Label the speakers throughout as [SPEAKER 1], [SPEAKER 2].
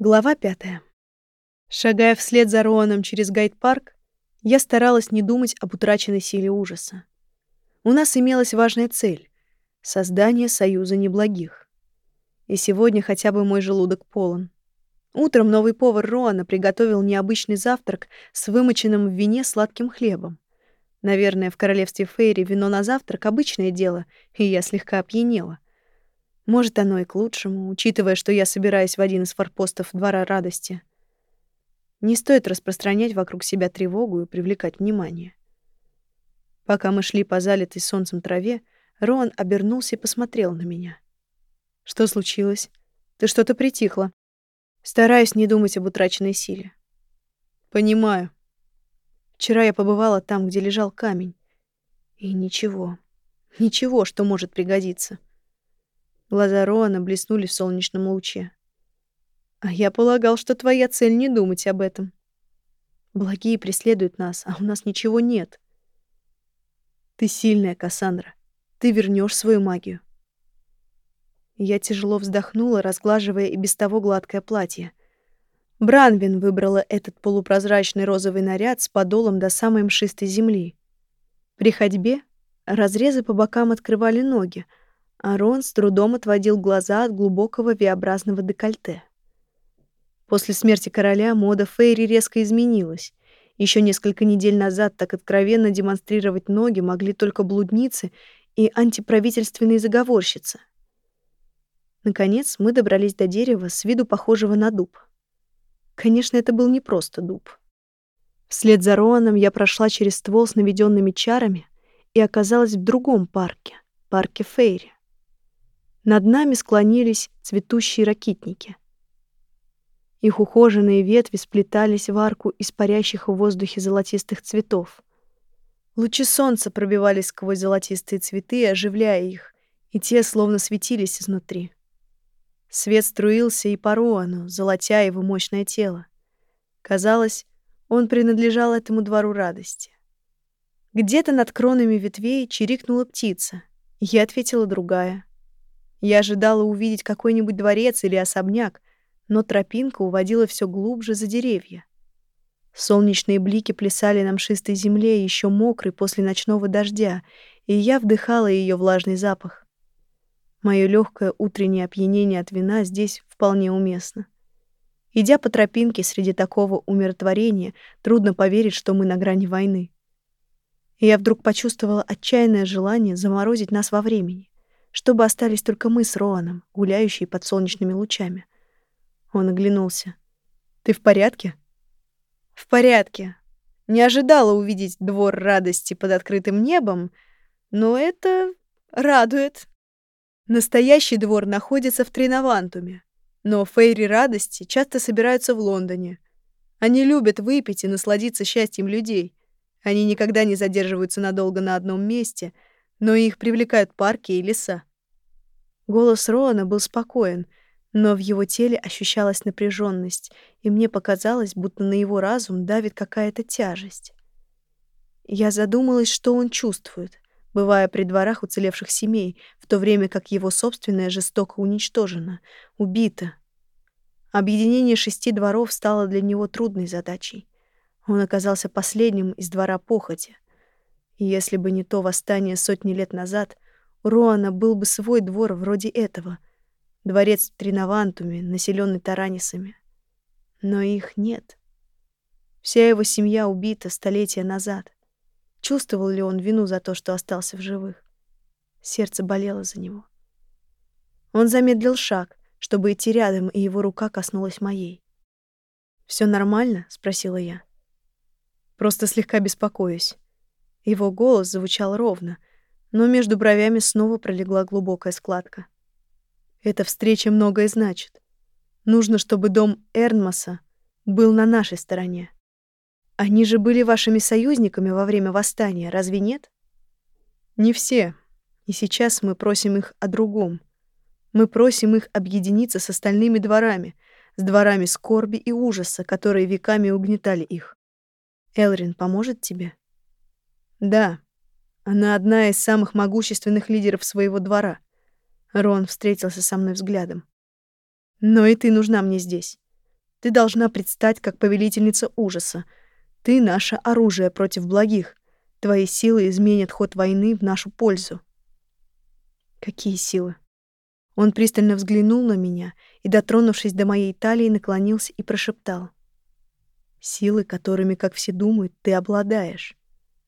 [SPEAKER 1] Глава пятая. Шагая вслед за Роаном через гайд-парк, я старалась не думать об утраченной силе ужаса. У нас имелась важная цель — создание союза неблагих. И сегодня хотя бы мой желудок полон. Утром новый повар Роана приготовил необычный завтрак с вымоченным в вине сладким хлебом. Наверное, в королевстве Фейри вино на завтрак — обычное дело, и я слегка опьянела. Может, оно и к лучшему, учитывая, что я собираюсь в один из форпостов Двора Радости. Не стоит распространять вокруг себя тревогу и привлекать внимание. Пока мы шли по залитой солнцем траве, Роан обернулся и посмотрел на меня. «Что случилось? Ты что-то притихла?» Стараюсь не думать об утраченной силе. «Понимаю. Вчера я побывала там, где лежал камень. И ничего, ничего, что может пригодиться». Глаза Роана блеснули в солнечном луче. А я полагал, что твоя цель не думать об этом. Благие преследуют нас, а у нас ничего нет. Ты сильная, Кассандра. Ты вернешь свою магию. Я тяжело вздохнула, разглаживая и без того гладкое платье. Бранвин выбрала этот полупрозрачный розовый наряд с подолом до самой мшистой земли. При ходьбе разрезы по бокам открывали ноги, а Рон с трудом отводил глаза от глубокого V-образного декольте. После смерти короля мода Фейри резко изменилась. Еще несколько недель назад так откровенно демонстрировать ноги могли только блудницы и антиправительственные заговорщицы. Наконец мы добрались до дерева с виду похожего на дуб. Конечно, это был не просто дуб. Вслед за Роаном я прошла через ствол с наведенными чарами и оказалась в другом парке, парке Фейри. Над нами склонились цветущие ракитники. Их ухоженные ветви сплетались в арку из в воздухе золотистых цветов. Лучи солнца пробивались сквозь золотистые цветы, оживляя их, и те словно светились изнутри. Свет струился и по Роану, золотя его мощное тело. Казалось, он принадлежал этому двору радости. Где-то над кронами ветвей чирикнула птица. Я ответила другая — я ожидала увидеть какой-нибудь дворец или особняк, но тропинка уводила все глубже за деревья. Солнечные блики плясали на мшистой земле, еще мокрой после ночного дождя, и я вдыхала ее влажный запах. Мое легкое утреннее опьянение от вина здесь вполне уместно. Идя по тропинке среди такого умиротворения, трудно поверить, что мы на грани войны. И я вдруг почувствовала отчаянное желание заморозить нас во времени чтобы остались только мы с Роаном, гуляющие под солнечными лучами. Он оглянулся. «Ты в порядке?» «В порядке. Не ожидала увидеть двор радости под открытым небом, но это радует. Настоящий двор находится в Тринавантуме, но фейри радости часто собираются в Лондоне. Они любят выпить и насладиться счастьем людей. Они никогда не задерживаются надолго на одном месте — но их привлекают парки и леса. Голос Роана был спокоен, но в его теле ощущалась напряженность, и мне показалось, будто на его разум давит какая-то тяжесть. Я задумалась, что он чувствует, бывая при дворах уцелевших семей, в то время как его собственная жестоко уничтожена, убита. Объединение шести дворов стало для него трудной задачей. Он оказался последним из двора похоти. Если бы не то восстание сотни лет назад, у Роана был бы свой двор вроде этого. Дворец в Тринавантуме, населенный таранисами. Но их нет. Вся его семья убита столетия назад. Чувствовал ли он вину за то, что остался в живых? Сердце болело за него. Он замедлил шаг, чтобы идти рядом, и его рука коснулась моей. Все нормально?» — спросила я. «Просто слегка беспокоюсь». Его голос звучал ровно, но между бровями снова пролегла глубокая складка. Эта встреча многое значит. Нужно, чтобы дом Эрнмаса был на нашей стороне. Они же были вашими союзниками во время восстания, разве нет? Не все. И сейчас мы просим их о другом. Мы просим их объединиться с остальными дворами, с дворами скорби и ужаса, которые веками угнетали их. Элрин поможет тебе? Да, она одна из самых могущественных лидеров своего двора. Рон встретился со мной взглядом. Но и ты нужна мне здесь. Ты должна предстать как повелительница ужаса. Ты — наше оружие против благих. Твои силы изменят ход войны в нашу пользу. Какие силы? Он пристально взглянул на меня и, дотронувшись до моей талии, наклонился и прошептал. Силы, которыми, как все думают, ты обладаешь.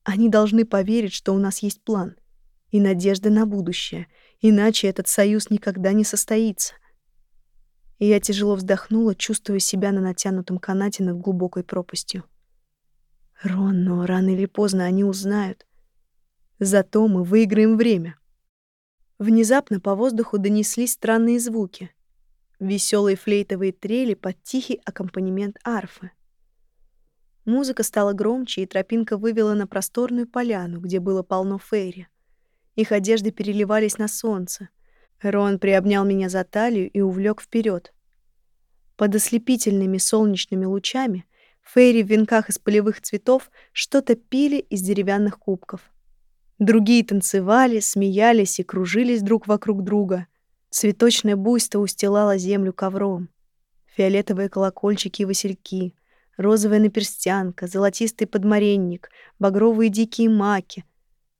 [SPEAKER 1] Они должны поверить, что у нас есть план и надежда на будущее, иначе этот союз никогда не состоится. И я тяжело вздохнула, чувствуя себя на натянутом канате над глубокой пропастью. Рон, но рано или поздно они узнают. Зато мы выиграем время. Внезапно по воздуху донеслись странные звуки. Веселые флейтовые трели под тихий аккомпанемент арфы. Музыка стала громче, и тропинка вывела на просторную поляну, где было полно фейри. Их одежды переливались на солнце. Рон приобнял меня за талию и увлек вперед. Под ослепительными солнечными лучами фейри в венках из полевых цветов что-то пили из деревянных кубков. Другие танцевали, смеялись и кружились друг вокруг друга. Цветочное буйство устилало землю ковром. Фиолетовые колокольчики и васильки, розовая наперстянка, золотистый подмаренник, багровые дикие маки.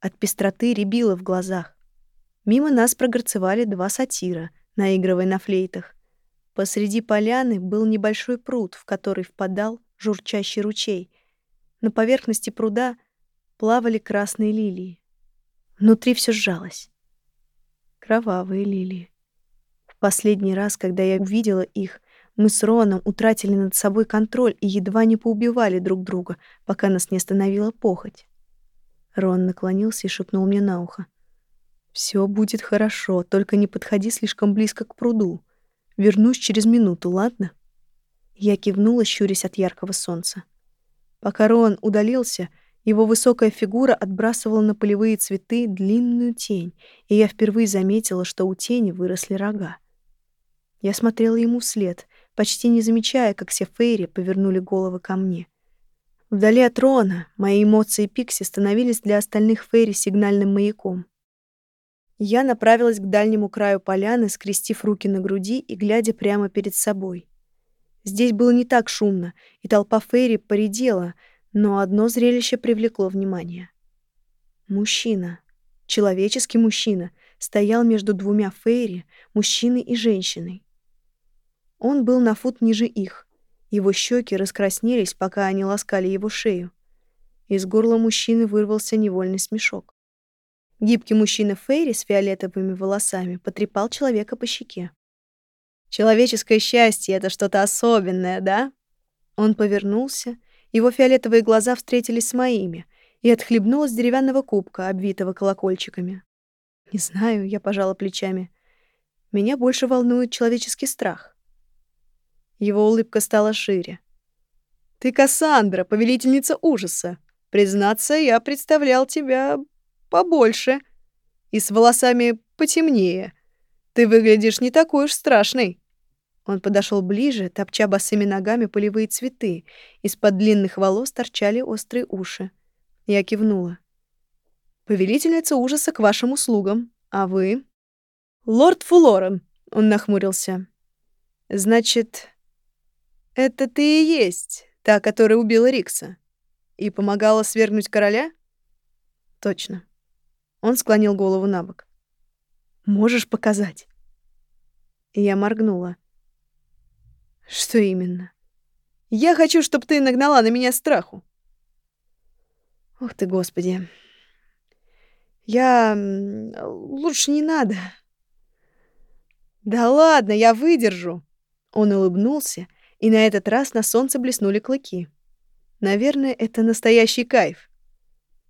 [SPEAKER 1] От пестроты рябило в глазах. Мимо нас прогорцевали два сатира, наигрывая на флейтах. Посреди поляны был небольшой пруд, в который впадал журчащий ручей. На поверхности пруда плавали красные лилии. Внутри все сжалось. Кровавые лилии. В последний раз, когда я увидела их, мы с Роном утратили над собой контроль и едва не поубивали друг друга, пока нас не остановила похоть. Рон наклонился и шепнул мне на ухо. «Все будет хорошо, только не подходи слишком близко к пруду. Вернусь через минуту, ладно?» Я кивнула, щурясь от яркого солнца. Пока Рон удалился, его высокая фигура отбрасывала на полевые цветы длинную тень, и я впервые заметила, что у тени выросли рога. Я смотрела ему вслед, почти не замечая, как все фейри повернули головы ко мне. Вдали от Рона мои эмоции Пикси становились для остальных фейри сигнальным маяком. Я направилась к дальнему краю поляны, скрестив руки на груди и глядя прямо перед собой. Здесь было не так шумно, и толпа фейри поредела — но одно зрелище привлекло внимание. Мужчина, человеческий мужчина, стоял между двумя фейри, мужчиной и женщиной. Он был на фут ниже их. Его щеки раскраснелись, пока они ласкали его шею. Из горла мужчины вырвался невольный смешок. Гибкий мужчина Фейри с фиолетовыми волосами потрепал человека по щеке. «Человеческое счастье — это что-то особенное, да?» Он повернулся его фиолетовые глаза встретились с моими и отхлебнула с деревянного кубка, обвитого колокольчиками. Не знаю, я пожала плечами. Меня больше волнует человеческий страх. Его улыбка стала шире. «Ты Кассандра, повелительница ужаса. Признаться, я представлял тебя побольше и с волосами потемнее. Ты выглядишь не такой уж страшный». Он подошел ближе, топча босыми ногами полевые цветы. Из-под длинных волос торчали острые уши. Я кивнула. «Повелительница ужаса к вашим услугам. А вы?» «Лорд Фулорен», — он нахмурился. «Значит, это ты и есть та, которая убила Рикса и помогала свергнуть короля?» «Точно». Он склонил голову на бок. «Можешь показать?» Я моргнула. Что именно? Я хочу, чтобы ты нагнала на меня страху. Ух ты, Господи. Я... Лучше не надо. Да ладно, я выдержу. Он улыбнулся, и на этот раз на солнце блеснули клыки. Наверное, это настоящий кайф.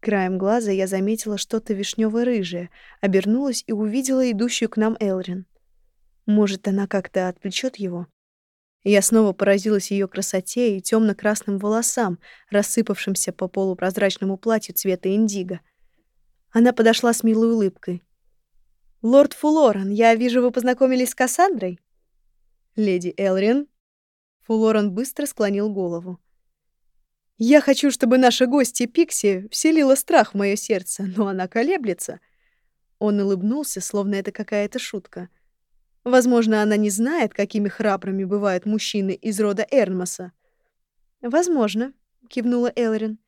[SPEAKER 1] Краем глаза я заметила что-то вишнево-рыжее, обернулась и увидела идущую к нам Элрин. Может, она как-то отвлечет его? я снова поразилась ее красоте и темно-красным волосам, рассыпавшимся по полупрозрачному платью цвета индиго. Она подошла с милой улыбкой. «Лорд Фулоран, я вижу, вы познакомились с Кассандрой?» «Леди Элрин?» Фулоран быстро склонил голову. «Я хочу, чтобы наша гостья Пикси вселила страх в мое сердце, но она колеблется». Он улыбнулся, словно это какая-то шутка. Возможно, она не знает, какими храбрыми бывают мужчины из рода Эрнмаса. «Возможно», — кивнула Элрин.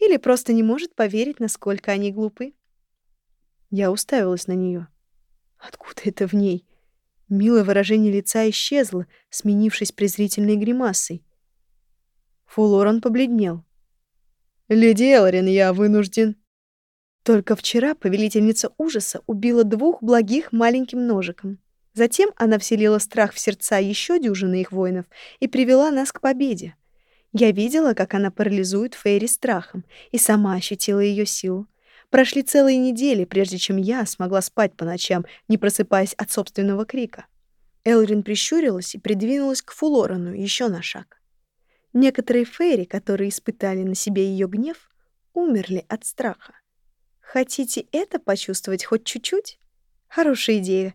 [SPEAKER 1] «Или просто не может поверить, насколько они глупы». Я уставилась на нее. Откуда это в ней? Милое выражение лица исчезло, сменившись презрительной гримасой. Фулоран побледнел. «Леди Элрин, я вынужден...» Только вчера повелительница ужаса убила двух благих маленьким ножиком. Затем она вселила страх в сердца еще дюжины их воинов и привела нас к победе. Я видела, как она парализует Фейри страхом, и сама ощутила ее силу. Прошли целые недели, прежде чем я смогла спать по ночам, не просыпаясь от собственного крика. Элрин прищурилась и придвинулась к Фулорану еще на шаг. Некоторые Фейри, которые испытали на себе ее гнев, умерли от страха. Хотите это почувствовать хоть чуть-чуть? Хорошая идея.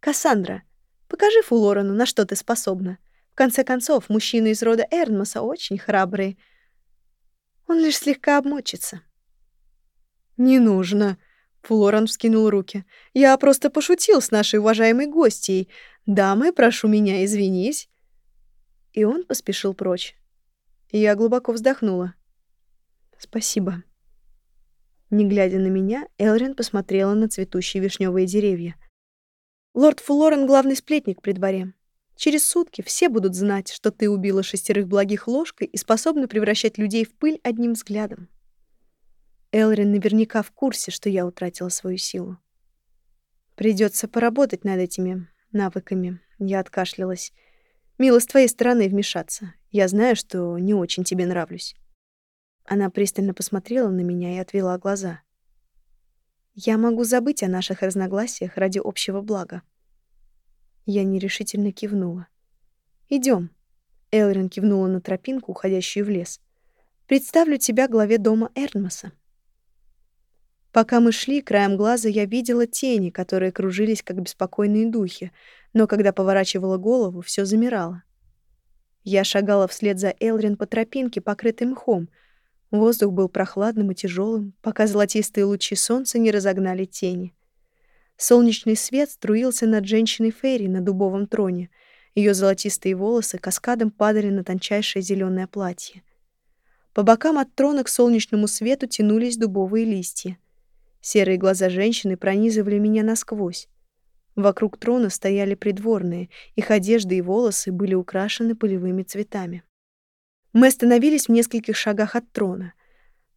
[SPEAKER 1] Кассандра, покажи Фулорану, на что ты способна. В конце концов, мужчины из рода Эрнмаса очень храбрые. Он лишь слегка обмочится. «Не нужно», — Флоран вскинул руки. «Я просто пошутил с нашей уважаемой гостьей. Дамы, прошу меня, извинись». И он поспешил прочь. Я глубоко вздохнула. «Спасибо». Не глядя на меня, Элрин посмотрела на цветущие вишневые деревья. «Лорд Флорен — главный сплетник при дворе. Через сутки все будут знать, что ты убила шестерых благих ложкой и способна превращать людей в пыль одним взглядом. Элрин наверняка в курсе, что я утратила свою силу. Придется поработать над этими навыками. Я откашлялась. Мило с твоей стороны вмешаться. Я знаю, что не очень тебе нравлюсь. Она пристально посмотрела на меня и отвела глаза. Я могу забыть о наших разногласиях ради общего блага. Я нерешительно кивнула. Идем. Элрин кивнула на тропинку, уходящую в лес. Представлю тебя главе дома Эрнмаса. Пока мы шли, краем глаза я видела тени, которые кружились, как беспокойные духи, но когда поворачивала голову, все замирало. Я шагала вслед за Элрин по тропинке, покрытой мхом. Воздух был прохладным и тяжелым, пока золотистые лучи солнца не разогнали тени. Солнечный свет струился над женщиной Ферри на дубовом троне. Ее золотистые волосы каскадом падали на тончайшее зеленое платье. По бокам от трона к солнечному свету тянулись дубовые листья — Серые глаза женщины пронизывали меня насквозь. Вокруг трона стояли придворные, их одежды и волосы были украшены полевыми цветами. Мы остановились в нескольких шагах от трона.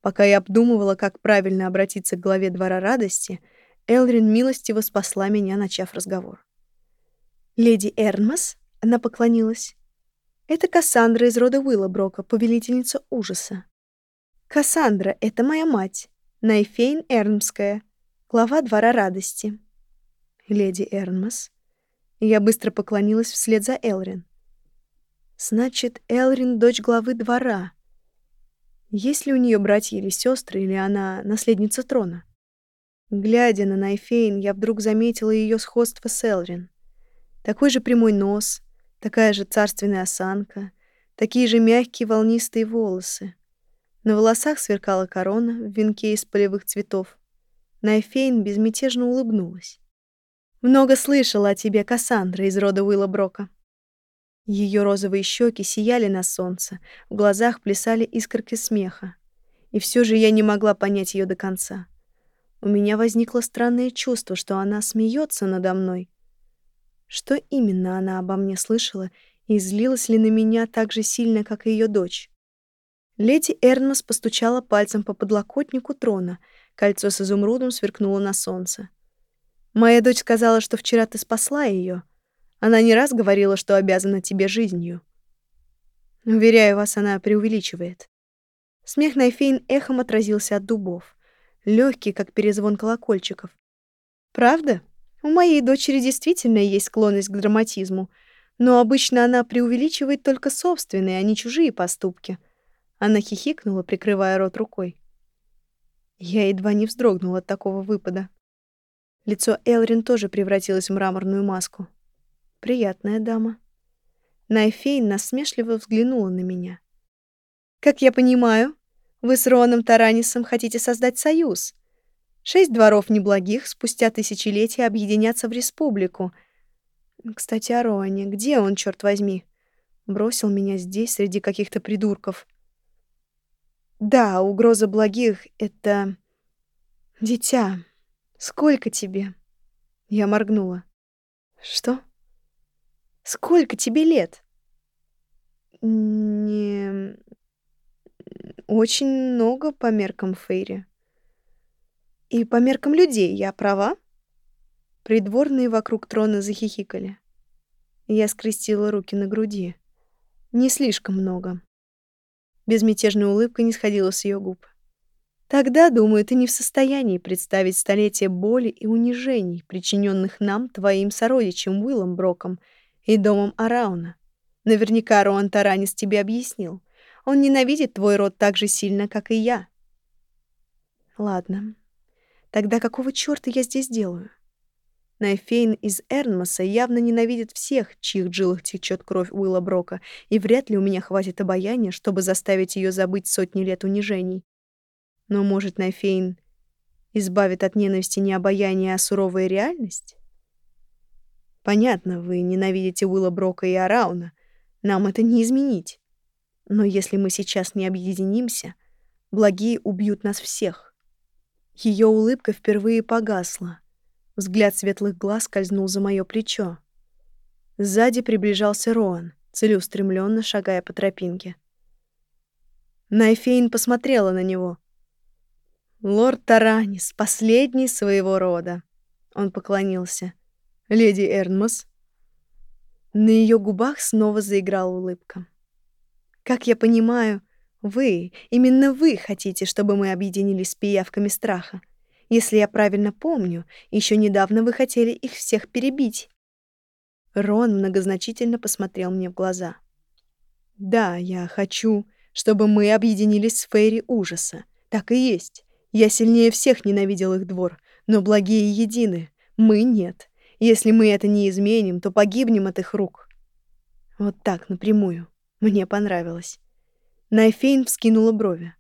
[SPEAKER 1] Пока я обдумывала, как правильно обратиться к главе двора радости, Элрин милостиво спасла меня, начав разговор. «Леди Эрнмас?» — она поклонилась. «Это Кассандра из рода Уиллоброка, повелительница ужаса. Кассандра — это моя мать. Найфейн Эрнмская, глава Двора Радости. Леди Эрнмас. Я быстро поклонилась вслед за Элрин. Значит, Элрин — дочь главы двора. Есть ли у нее братья или сестры, или она наследница трона? Глядя на Найфейн, я вдруг заметила ее сходство с Элрин. Такой же прямой нос, такая же царственная осанка, такие же мягкие волнистые волосы. На волосах сверкала корона в венке из полевых цветов. Найфейн безмятежно улыбнулась. «Много слышала о тебе, Кассандра из рода Уилла Брока». Ее розовые щеки сияли на солнце, в глазах плясали искорки смеха. И все же я не могла понять ее до конца. У меня возникло странное чувство, что она смеется надо мной. Что именно она обо мне слышала и злилась ли на меня так же сильно, как и ее дочь? Леди Эрнмас постучала пальцем по подлокотнику трона. Кольцо с изумрудом сверкнуло на солнце. «Моя дочь сказала, что вчера ты спасла ее. Она не раз говорила, что обязана тебе жизнью». Уверяю вас, она преувеличивает. Смех Найфейн эхом отразился от дубов. легкий, как перезвон колокольчиков. «Правда? У моей дочери действительно есть склонность к драматизму, но обычно она преувеличивает только собственные, а не чужие поступки». Она хихикнула, прикрывая рот рукой. Я едва не вздрогнула от такого выпада. Лицо Элрин тоже превратилось в мраморную маску. Приятная дама. Найфейн насмешливо взглянула на меня. «Как я понимаю, вы с Роном Таранисом хотите создать союз. Шесть дворов неблагих спустя тысячелетия объединятся в республику. Кстати, о Роане. Где он, черт возьми? Бросил меня здесь среди каких-то придурков. Да, угроза благих — это... Дитя, сколько тебе? Я моргнула. Что? Сколько тебе лет? Не... Очень много по меркам Фейри. И по меркам людей, я права? Придворные вокруг трона захихикали. Я скрестила руки на груди. Не слишком много. Безмятежная улыбка не сходила с ее губ. Тогда, думаю, ты не в состоянии представить столетие боли и унижений, причиненных нам, твоим сородичем Уиллом Броком и домом Арауна. Наверняка Роан Таранис тебе объяснил. Он ненавидит твой род так же сильно, как и я. Ладно. Тогда какого чёрта я здесь делаю? Найфейн из Эрнмаса явно ненавидит всех, чьих жилах течет кровь Уилла Брока, и вряд ли у меня хватит обаяния, чтобы заставить ее забыть сотни лет унижений. Но, может, Найфейн избавит от ненависти не обаяние, а суровая реальность? Понятно, вы ненавидите Уилла Брока и Арауна. Нам это не изменить. Но если мы сейчас не объединимся, благие убьют нас всех. Ее улыбка впервые погасла. Взгляд светлых глаз скользнул за мое плечо. Сзади приближался Роан, целеустремленно шагая по тропинке. Найфейн посмотрела на него. «Лорд Таранис, последний своего рода». Он поклонился. «Леди Эрнмас». На ее губах снова заиграла улыбка. «Как я понимаю, вы, именно вы хотите, чтобы мы объединились с пиявками страха. Если я правильно помню, еще недавно вы хотели их всех перебить. Рон многозначительно посмотрел мне в глаза. Да, я хочу, чтобы мы объединились с Фейри ужаса. Так и есть. Я сильнее всех ненавидел их двор, но благие едины. Мы нет. Если мы это не изменим, то погибнем от их рук. Вот так, напрямую. Мне понравилось. Найфейн вскинула брови.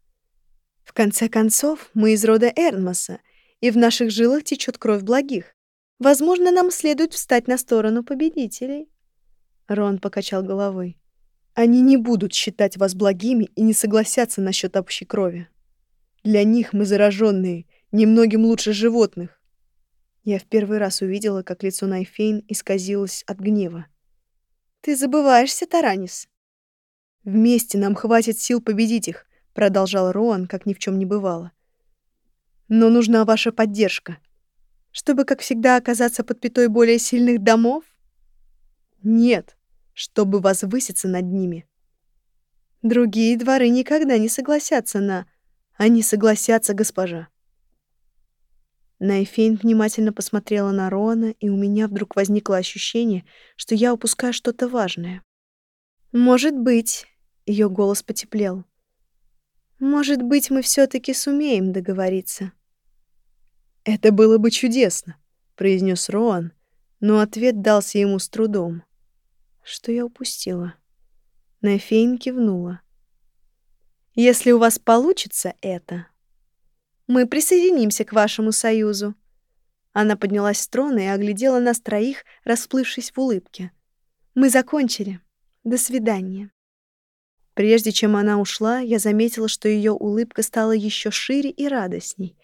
[SPEAKER 1] В конце концов, мы из рода Эрнмаса, и в наших жилах течет кровь благих. Возможно, нам следует встать на сторону победителей. Рон покачал головой. Они не будут считать вас благими и не согласятся насчет общей крови. Для них мы зараженные, немногим лучше животных. Я в первый раз увидела, как лицо Найфейн исказилось от гнева. «Ты забываешься, Таранис?» «Вместе нам хватит сил победить их», — продолжал Роан, как ни в чем не бывало. Но нужна ваша поддержка. Чтобы, как всегда, оказаться под пятой более сильных домов? Нет, чтобы возвыситься над ними. Другие дворы никогда не согласятся на... Они согласятся, госпожа. Найфейн внимательно посмотрела на Рона, и у меня вдруг возникло ощущение, что я упускаю что-то важное. «Может быть», — ее голос потеплел, — «может быть, мы все таки сумеем договориться». «Это было бы чудесно», — произнес Роан, но ответ дался ему с трудом. Что я упустила? Нефейн кивнула. «Если у вас получится это, мы присоединимся к вашему союзу». Она поднялась с трона и оглядела нас троих, расплывшись в улыбке. «Мы закончили. До свидания». Прежде чем она ушла, я заметила, что ее улыбка стала еще шире и радостней.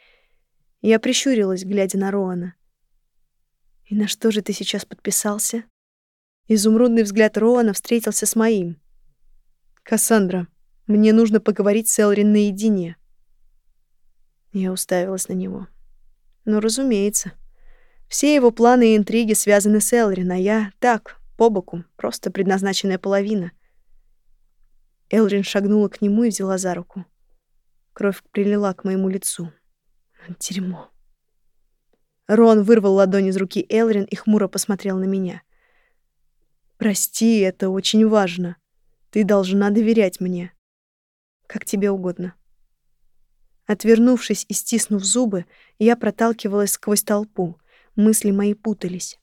[SPEAKER 1] Я прищурилась, глядя на Роана. «И на что же ты сейчас подписался?» Изумрудный взгляд Роана встретился с моим. «Кассандра, мне нужно поговорить с Элрин наедине». Я уставилась на него. «Ну, разумеется. Все его планы и интриги связаны с Элрин, а я так, по боку, просто предназначенная половина». Элрин шагнула к нему и взяла за руку. Кровь прилила к моему лицу. Дерьмо. Рон вырвал ладонь из руки Элрин и хмуро посмотрел на меня. «Прости, это очень важно. Ты должна доверять мне. Как тебе угодно». Отвернувшись и стиснув зубы, я проталкивалась сквозь толпу. Мысли мои путались.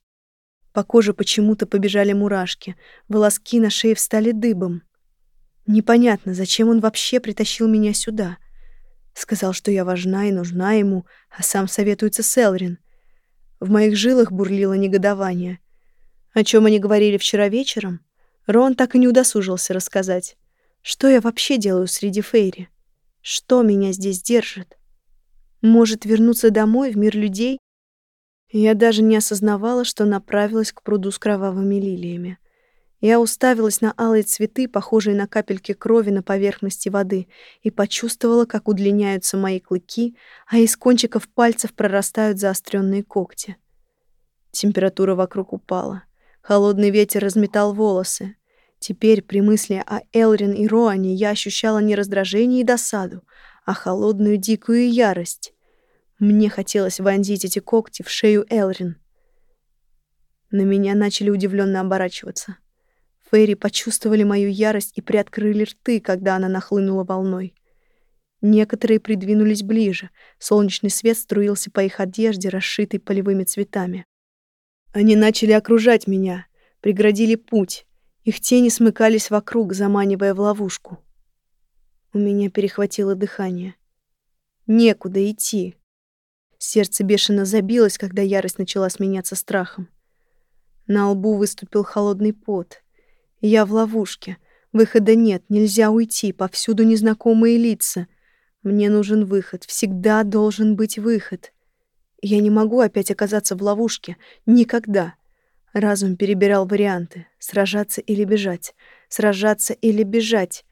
[SPEAKER 1] По коже почему-то побежали мурашки, волоски на шее встали дыбом. Непонятно, зачем он вообще притащил меня сюда. Сказал, что я важна и нужна ему, а сам советуется с Элрин. В моих жилах бурлило негодование. О чем они говорили вчера вечером, Рон так и не удосужился рассказать. Что я вообще делаю среди Фейри? Что меня здесь держит? Может, вернуться домой, в мир людей? Я даже не осознавала, что направилась к пруду с кровавыми лилиями. Я уставилась на алые цветы, похожие на капельки крови на поверхности воды, и почувствовала, как удлиняются мои клыки, а из кончиков пальцев прорастают заостренные когти. Температура вокруг упала. Холодный ветер разметал волосы. Теперь при мысли о Элрин и Роане я ощущала не раздражение и досаду, а холодную дикую ярость. Мне хотелось вонзить эти когти в шею Элрин. На меня начали удивленно оборачиваться. Фейри почувствовали мою ярость и приоткрыли рты, когда она нахлынула волной. Некоторые придвинулись ближе. Солнечный свет струился по их одежде, расшитой полевыми цветами. Они начали окружать меня, преградили путь. Их тени смыкались вокруг, заманивая в ловушку. У меня перехватило дыхание. Некуда идти. Сердце бешено забилось, когда ярость начала сменяться страхом. На лбу выступил холодный пот. Я в ловушке. Выхода нет, нельзя уйти, повсюду незнакомые лица. Мне нужен выход, всегда должен быть выход. Я не могу опять оказаться в ловушке. Никогда. Разум перебирал варианты. Сражаться или бежать. Сражаться или бежать.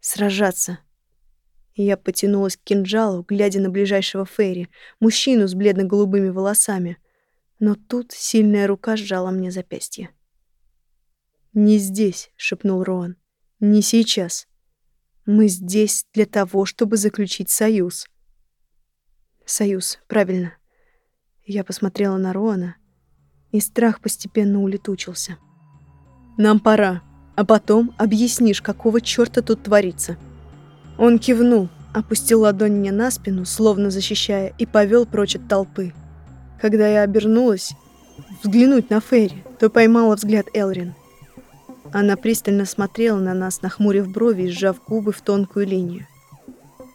[SPEAKER 1] Сражаться. Я потянулась к кинжалу, глядя на ближайшего Фейри, мужчину с бледно-голубыми волосами. Но тут сильная рука сжала мне запястье. «Не здесь», — шепнул Роан. «Не сейчас. Мы здесь для того, чтобы заключить союз». «Союз, правильно». Я посмотрела на Роана, и страх постепенно улетучился. «Нам пора, а потом объяснишь, какого чёрта тут творится». Он кивнул, опустил ладонь мне на спину, словно защищая, и повел прочь от толпы. Когда я обернулась, взглянуть на Ферри, то поймала взгляд Элрин — она пристально смотрела на нас, нахмурив брови и сжав губы в тонкую линию.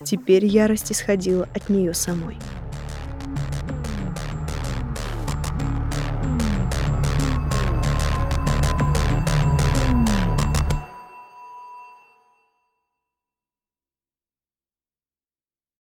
[SPEAKER 1] Теперь ярость исходила от нее самой.